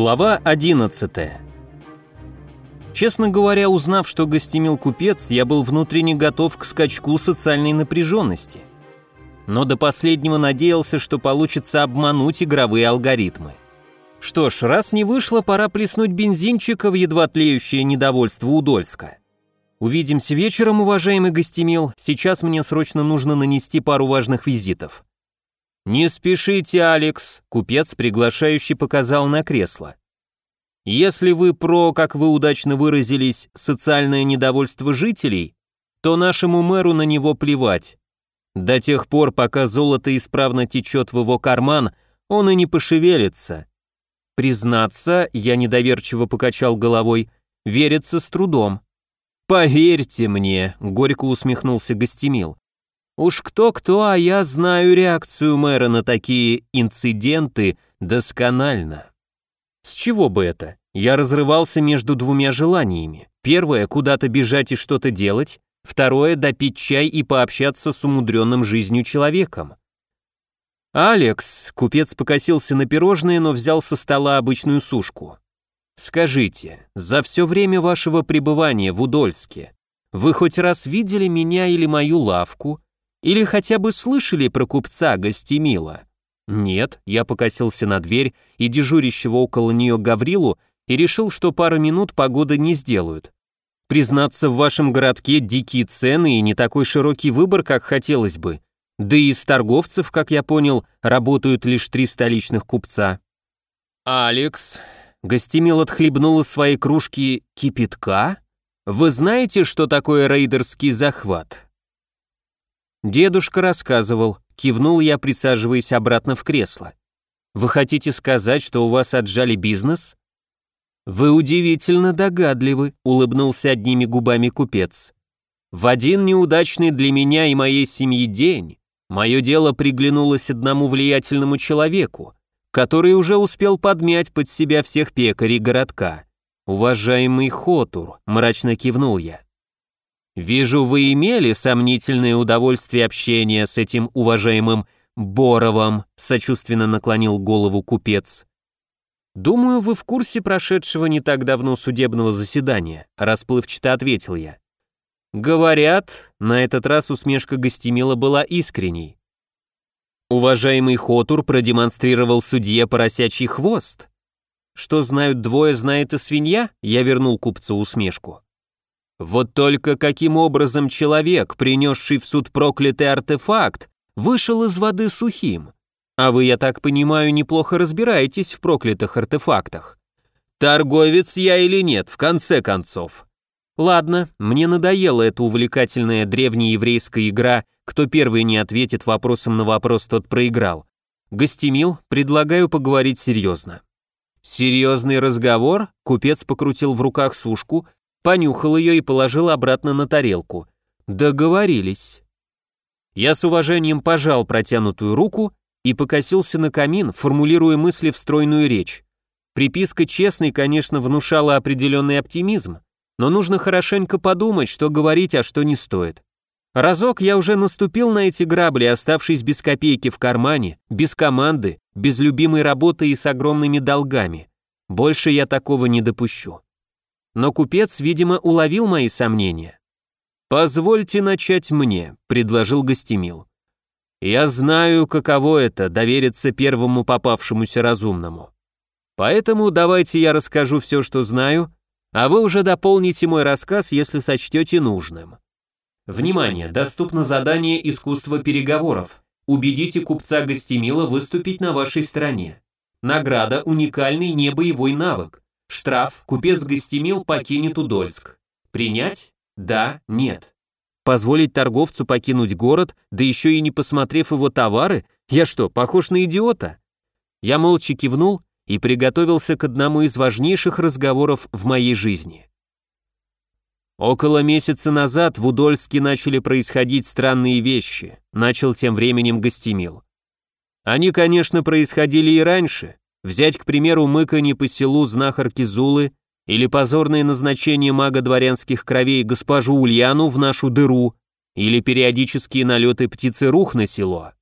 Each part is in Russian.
Глава 11 Честно говоря, узнав, что гостемил купец, я был внутренне готов к скачку социальной напряженности. Но до последнего надеялся, что получится обмануть игровые алгоритмы. Что ж, раз не вышло, пора плеснуть бензинчика в едва тлеющее недовольство Удольска. Увидимся вечером, уважаемый гостемил. Сейчас мне срочно нужно нанести пару важных визитов. «Не спешите, Алекс», — купец, приглашающий, показал на кресло. «Если вы про, как вы удачно выразились, социальное недовольство жителей, то нашему мэру на него плевать. До тех пор, пока золото исправно течет в его карман, он и не пошевелится. Признаться, я недоверчиво покачал головой, верится с трудом. «Поверьте мне», — горько усмехнулся Гостемил, Уж кто-кто, а я знаю реакцию мэра на такие инциденты досконально. С чего бы это? Я разрывался между двумя желаниями. Первое – куда-то бежать и что-то делать. Второе – допить чай и пообщаться с умудренным жизнью человеком. «Алекс», – купец покосился на пирожные, но взял со стола обычную сушку. «Скажите, за все время вашего пребывания в Удольске вы хоть раз видели меня или мою лавку, или хотя бы слышали про купца Гостемила? Нет, я покосился на дверь и дежурящего около нее Гаврилу и решил, что пару минут погоды не сделают. Признаться, в вашем городке дикие цены и не такой широкий выбор, как хотелось бы. Да и из торговцев, как я понял, работают лишь три столичных купца. «Алекс», — Гостемил отхлебнул из своей кружки кипятка, «вы знаете, что такое рейдерский захват?» Дедушка рассказывал, кивнул я, присаживаясь обратно в кресло. Вы хотите сказать, что у вас отжали бизнес? Вы удивительно догадливы, улыбнулся одними губами купец. В один неудачный для меня и моей семьи день мое дело приглянулось одному влиятельному человеку, который уже успел подмять под себя всех пекарей городка. Уважаемый Хотур, мрачно кивнул я. Вижу, вы имели сомнительное удовольствие общения с этим уважаемым Боровым, сочувственно наклонил голову купец. Думаю, вы в курсе прошедшего не так давно судебного заседания, расплывчато ответил я. Говорят, на этот раз усмешка гостемила была искренней. Уважаемый Хотур продемонстрировал судье поросячий хвост. Что знают двое, знает и свинья, я вернул купцу усмешку. Вот только каким образом человек, принесший в суд проклятый артефакт, вышел из воды сухим? А вы, я так понимаю, неплохо разбираетесь в проклятых артефактах. Торговец я или нет, в конце концов. Ладно, мне надоела эта увлекательная древнееврейская игра, кто первый не ответит вопросом на вопрос, тот проиграл. Гостемил, предлагаю поговорить серьезно. Серьезный разговор? Купец покрутил в руках сушку, понюхал ее и положил обратно на тарелку. Договорились. Я с уважением пожал протянутую руку и покосился на камин, формулируя мысли в стройную речь. Приписка «честный», конечно, внушала определенный оптимизм, но нужно хорошенько подумать, что говорить, а что не стоит. Разок я уже наступил на эти грабли, оставшись без копейки в кармане, без команды, без любимой работы и с огромными долгами. Больше я такого не допущу но купец, видимо, уловил мои сомнения. «Позвольте начать мне», — предложил Гостемил. «Я знаю, каково это — довериться первому попавшемуся разумному. Поэтому давайте я расскажу все, что знаю, а вы уже дополните мой рассказ, если сочтете нужным». Внимание! Доступно задание «Искусство переговоров». Убедите купца Гостемила выступить на вашей стороне. Награда – уникальный небоевой навык. Штраф, купец гостемил покинет Удольск. Принять? Да, нет. Позволить торговцу покинуть город, да еще и не посмотрев его товары? Я что, похож на идиота? Я молча кивнул и приготовился к одному из важнейших разговоров в моей жизни. Около месяца назад в Удольске начали происходить странные вещи, начал тем временем гостемил. Они, конечно, происходили и раньше, Взять, к примеру, мыканье по селу знахарки Зулы или позорное назначение мага дворянских кровей госпожу Ульяну в нашу дыру, или периодические налеты птицы рух на село.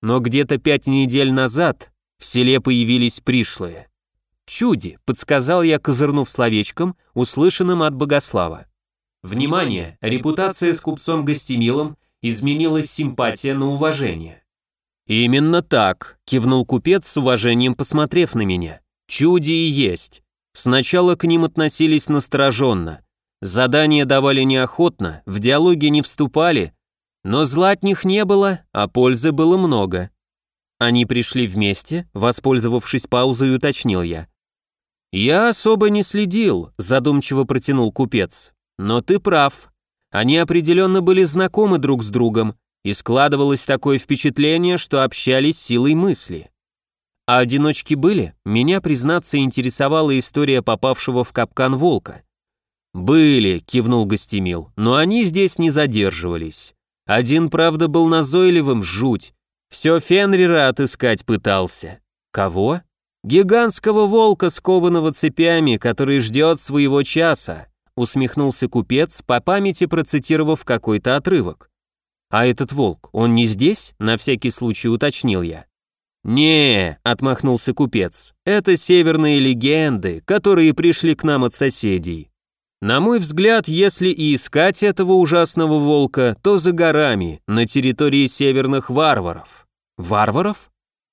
Но где-то пять недель назад в селе появились пришлые. Чуди, подсказал я, козырнув словечком, услышанным от Богослава. Внимание, репутация с купцом Гостемилом изменилась симпатия на уважение. Именно так, кивнул купец с уважением, посмотрев на меня. Чуди и есть. Сначала к ним относились настороженно. Задания давали неохотно, в диалоге не вступали, но зла от них не было, а пользы было много. Они пришли вместе, воспользовавшись паузой, уточнил я. «Я особо не следил», — задумчиво протянул купец. «Но ты прав. Они определенно были знакомы друг с другом, и складывалось такое впечатление, что общались силой мысли. А одиночки были? Меня, признаться, интересовала история попавшего в капкан волка. «Были», — кивнул Гостемил, — «но они здесь не задерживались. Один, правда, был назойливым, жуть. Все Фенрира отыскать пытался. Кого? Гигантского волка, скованного цепями, который ждет своего часа», — усмехнулся купец, по памяти процитировав какой-то отрывок. «А этот волк, он не здесь?» — на всякий случай уточнил я. «Не», — отмахнулся купец, — «это северные легенды, которые пришли к нам от соседей. На мой взгляд, если и искать этого ужасного волка, то за горами, на территории северных варваров». «Варваров?»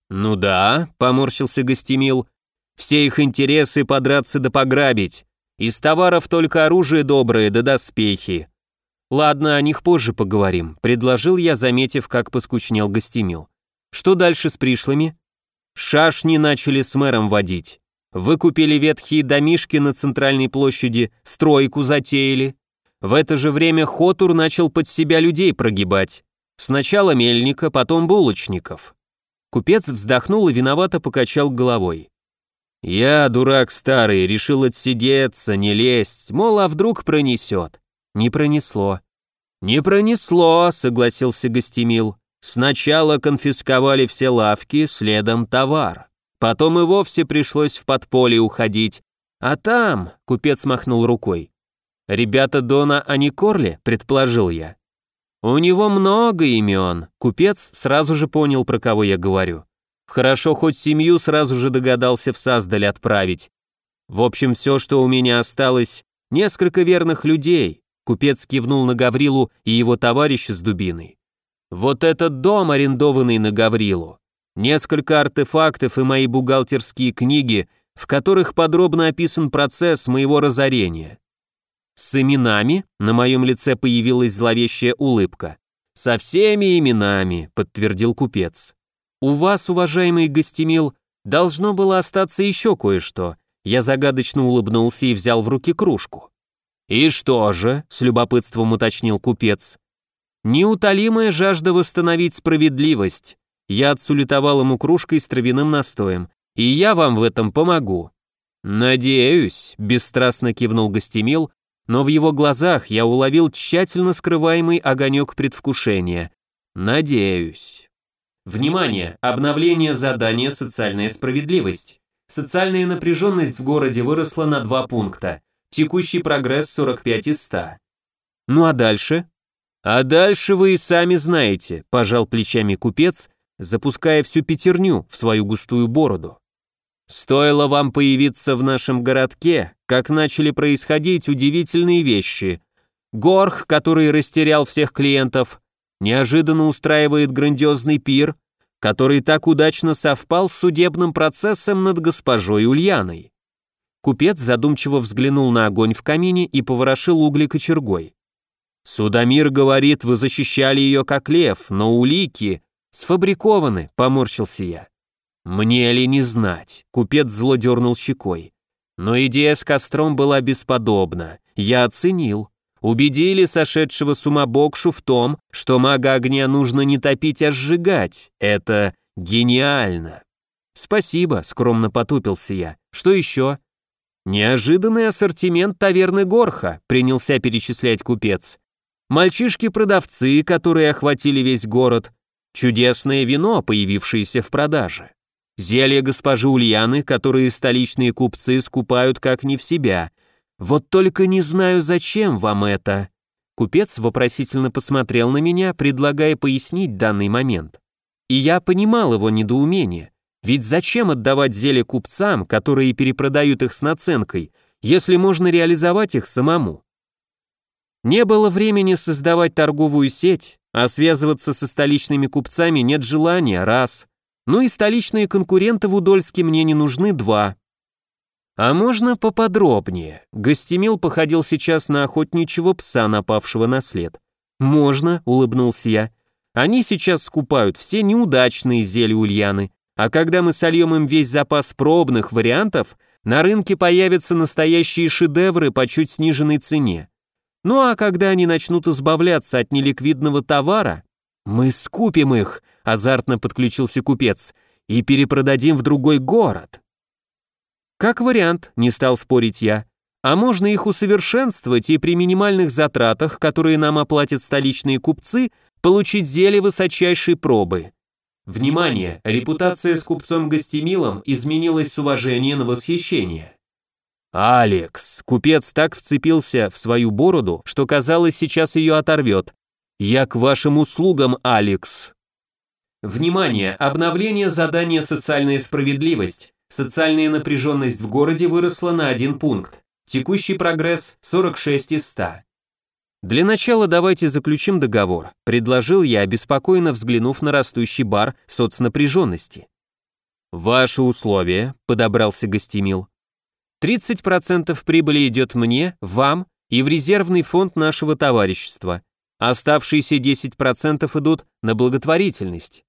«Ну да», — поморщился Гостемил, — «все их интересы подраться да пограбить. Из товаров только оружие доброе да доспехи». «Ладно, о них позже поговорим», — предложил я, заметив, как поскучнел Гостемил. Что дальше с пришлыми? Шашни начали с мэром водить. Выкупили ветхие домишки на центральной площади, стройку затеяли. В это же время Хотур начал под себя людей прогибать. Сначала мельника, потом булочников. Купец вздохнул и виновато покачал головой. «Я, дурак старый, решил отсидеться, не лезть, мол, а вдруг пронесет». Не пронесло. «Не пронесло», — согласился Гостемил. Сначала конфисковали все лавки, следом товар. Потом и вовсе пришлось в подполье уходить. А там, купец махнул рукой. Ребята Дона, не Корли, предположил я. У него много имен. Купец сразу же понял, про кого я говорю. Хорошо, хоть семью сразу же догадался в Саздаль отправить. В общем, все, что у меня осталось, несколько верных людей. Купец кивнул на Гаврилу и его товарища с дубиной. Вот этот дом, арендованный на Гаврилу. Несколько артефактов и мои бухгалтерские книги, в которых подробно описан процесс моего разорения. С именами на моем лице появилась зловещая улыбка. «Со всеми именами», — подтвердил купец. «У вас, уважаемый гостемил, должно было остаться еще кое-что». Я загадочно улыбнулся и взял в руки кружку. «И что же?» — с любопытством уточнил купец. Неутолимая жажда восстановить справедливость. Я отсулетовал ему кружкой с травяным настоем. И я вам в этом помогу. Надеюсь, бесстрастно кивнул гостемил, но в его глазах я уловил тщательно скрываемый огонек предвкушения. Надеюсь. Внимание! Обновление задания «Социальная справедливость». Социальная напряженность в городе выросла на два пункта. Текущий прогресс 45 из 100. Ну а дальше? «А дальше вы и сами знаете», – пожал плечами купец, запуская всю пятерню в свою густую бороду. «Стоило вам появиться в нашем городке, как начали происходить удивительные вещи. Горх, который растерял всех клиентов, неожиданно устраивает грандиозный пир, который так удачно совпал с судебным процессом над госпожой Ульяной». Купец задумчиво взглянул на огонь в камине и поворошил угли кочергой. Судомир говорит, вы защищали ее как лев, но улики сфабрикованы, поморщился я. Мне ли не знать? Купец зло дернул щекой. Но идея с костром была бесподобна. Я оценил. Убедили сошедшего с ума Бокшу в том, что мага огня нужно не топить, а сжигать. Это гениально. Спасибо, скромно потупился я. Что еще? Неожиданный ассортимент таверны Горха, принялся перечислять купец. Мальчишки-продавцы, которые охватили весь город, чудесное вино, появившееся в продаже, зелья госпожи Ульяны, которые столичные купцы скупают как не в себя. Вот только не знаю, зачем вам это. Купец вопросительно посмотрел на меня, предлагая пояснить данный момент. И я понимал его недоумение. Ведь зачем отдавать зелья купцам, которые перепродают их с наценкой, если можно реализовать их самому? Не было времени создавать торговую сеть, а связываться со столичными купцами нет желания, раз. Ну и столичные конкуренты в Удольске мне не нужны, два. А можно поподробнее? Гостемил походил сейчас на охотничьего пса, напавшего на след. Можно, улыбнулся я. Они сейчас скупают все неудачные зелья Ульяны, а когда мы сольем им весь запас пробных вариантов, на рынке появятся настоящие шедевры по чуть сниженной цене. Ну а когда они начнут избавляться от неликвидного товара, мы скупим их, азартно подключился купец, и перепродадим в другой город. Как вариант, не стал спорить я. А можно их усовершенствовать и при минимальных затратах, которые нам оплатят столичные купцы, получить зелье высочайшей пробы. Внимание! Репутация с купцом Гостемилом изменилась с уважения на восхищение. «Алекс!» Купец так вцепился в свою бороду, что казалось, сейчас ее оторвет. «Я к вашим услугам, Алекс!» Внимание! Обновление задания «Социальная справедливость». Социальная напряженность в городе выросла на один пункт. Текущий прогресс 46 из 100. Для начала давайте заключим договор, предложил я, обеспокоенно взглянув на растущий бар соцнапряженности. Ваши условия, подобрался гостемил. 30% прибыли идет мне, вам и в резервный фонд нашего товарищества. Оставшиеся 10% идут на благотворительность.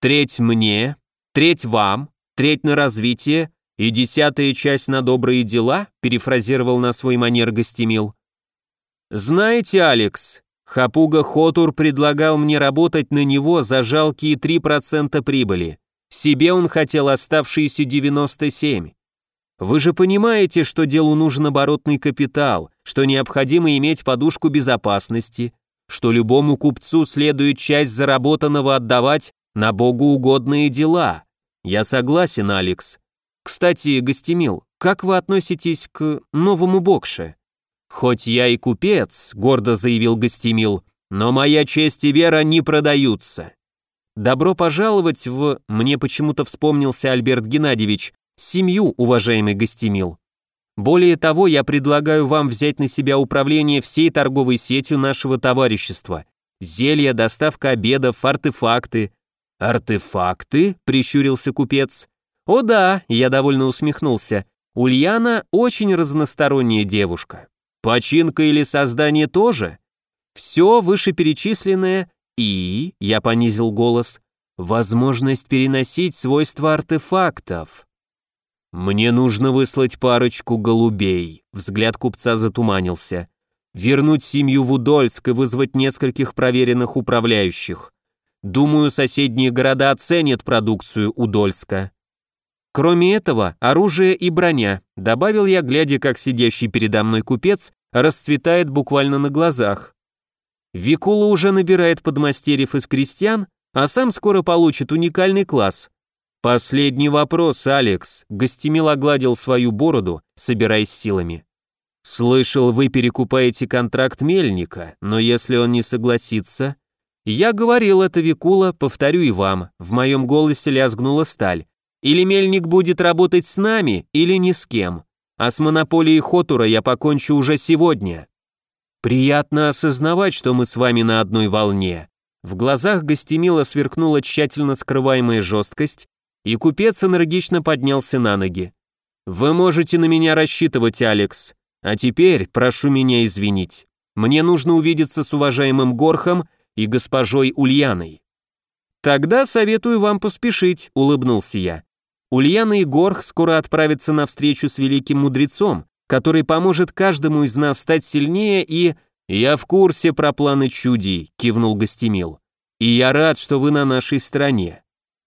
Треть мне, треть вам, треть на развитие и десятая часть на добрые дела, перефразировал на свой манер гостемил. Знаете, Алекс, Хапуга Хотур предлагал мне работать на него за жалкие 3% прибыли. Себе он хотел оставшиеся 97. Вы же понимаете, что делу нужен оборотный капитал, что необходимо иметь подушку безопасности, что любому купцу следует часть заработанного отдавать на богоугодные дела. Я согласен, Алекс. Кстати, Гостемил, как вы относитесь к новому бокше? Хоть я и купец, гордо заявил Гостемил, но моя честь и вера не продаются. Добро пожаловать в... Мне почему-то вспомнился Альберт Геннадьевич, семью, уважаемый гостемил. Более того, я предлагаю вам взять на себя управление всей торговой сетью нашего товарищества. Зелья, доставка обедов, артефакты. Артефакты? Прищурился купец. О да, я довольно усмехнулся. Ульяна очень разносторонняя девушка. Починка или создание тоже? Все вышеперечисленное и, я понизил голос, возможность переносить свойства артефактов. «Мне нужно выслать парочку голубей», — взгляд купца затуманился. «Вернуть семью в Удольск и вызвать нескольких проверенных управляющих. Думаю, соседние города оценят продукцию Удольска». Кроме этого, оружие и броня, добавил я, глядя, как сидящий передо мной купец расцветает буквально на глазах. Викула уже набирает подмастерьев из крестьян, а сам скоро получит уникальный класс. «Последний вопрос, Алекс», — Гостемил огладил свою бороду, собираясь силами. «Слышал, вы перекупаете контракт Мельника, но если он не согласится...» «Я говорил это, Викула, повторю и вам», — в моем голосе лязгнула сталь. «Или Мельник будет работать с нами, или ни с кем. А с монополией Хотура я покончу уже сегодня». «Приятно осознавать, что мы с вами на одной волне». В глазах Гостемила сверкнула тщательно скрываемая жесткость, и купец энергично поднялся на ноги. «Вы можете на меня рассчитывать, Алекс. А теперь прошу меня извинить. Мне нужно увидеться с уважаемым Горхом и госпожой Ульяной». «Тогда советую вам поспешить», — улыбнулся я. Ульяна и Горх скоро отправятся на встречу с великим мудрецом, который поможет каждому из нас стать сильнее и... «Я в курсе про планы чудей», — кивнул Гостемил. «И я рад, что вы на нашей стороне.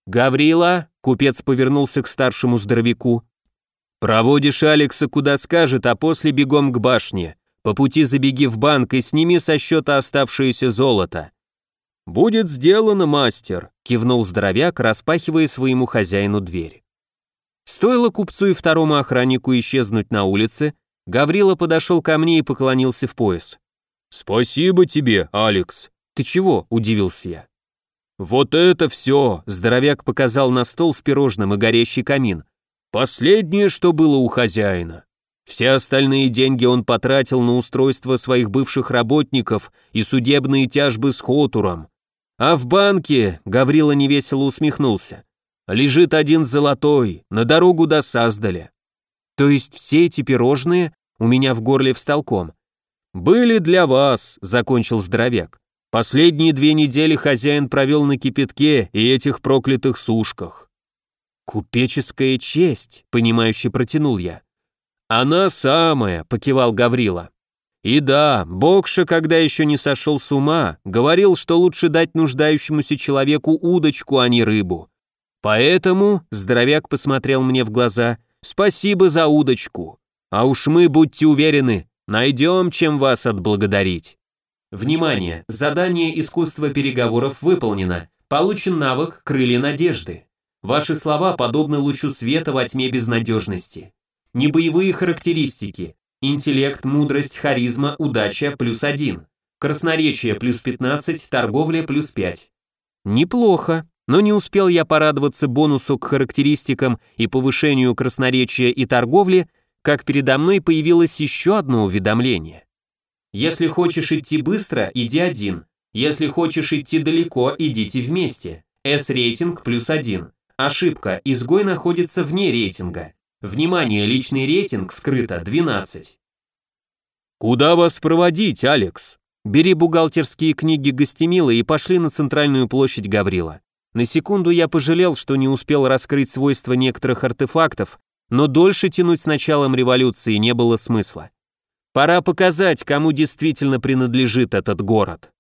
Гаврила, Купец повернулся к старшему здоровяку. «Проводишь Алекса куда скажет, а после бегом к башне. По пути забеги в банк и сними со счета оставшееся золото». «Будет сделано, мастер», — кивнул здоровяк, распахивая своему хозяину дверь. Стоило купцу и второму охраннику исчезнуть на улице, Гаврила подошел ко мне и поклонился в пояс. «Спасибо тебе, Алекс». «Ты чего?» – удивился я. «Вот это все!» – здоровяк показал на стол с пирожным и горящий камин. «Последнее, что было у хозяина. Все остальные деньги он потратил на устройство своих бывших работников и судебные тяжбы с Хотуром. А в банке, Гаврила невесело усмехнулся, лежит один золотой, на дорогу до Саздаля. То есть все эти пирожные у меня в горле встал ком. «Были для вас», — закончил здоровяк. «Последние две недели хозяин провел на кипятке и этих проклятых сушках». «Купеческая честь», — понимающе протянул я. «Она самая», — покивал Гаврила. «И да, Бокша, когда еще не сошел с ума, говорил, что лучше дать нуждающемуся человеку удочку, а не рыбу. Поэтому, здоровяк посмотрел мне в глаза, спасибо за удочку. А уж мы, будьте уверены, найдем, чем вас отблагодарить». Внимание! Задание искусства переговоров выполнено. Получен навык «Крылья надежды». Ваши слова подобны лучу света во тьме безнадежности. Небоевые характеристики. Интеллект, мудрость, харизма, удача плюс 1. Красноречие плюс 15, торговля плюс 5. Неплохо, но не успел я порадоваться бонусу к характеристикам и повышению красноречия и торговли, как передо мной появилось еще одно уведомление. Если хочешь идти быстро, иди один. Если хочешь идти далеко, идите вместе. S-рейтинг плюс 1. Ошибка, изгой находится вне рейтинга. Внимание, личный рейтинг скрыто 12. Куда вас проводить, Алекс? Бери бухгалтерские книги Гостемила и пошли на центральную площадь Гаврила. На секунду я пожалел, что не успел раскрыть свойства некоторых артефактов, но дольше тянуть с началом революции не было смысла. Пора показать, кому действительно принадлежит этот город.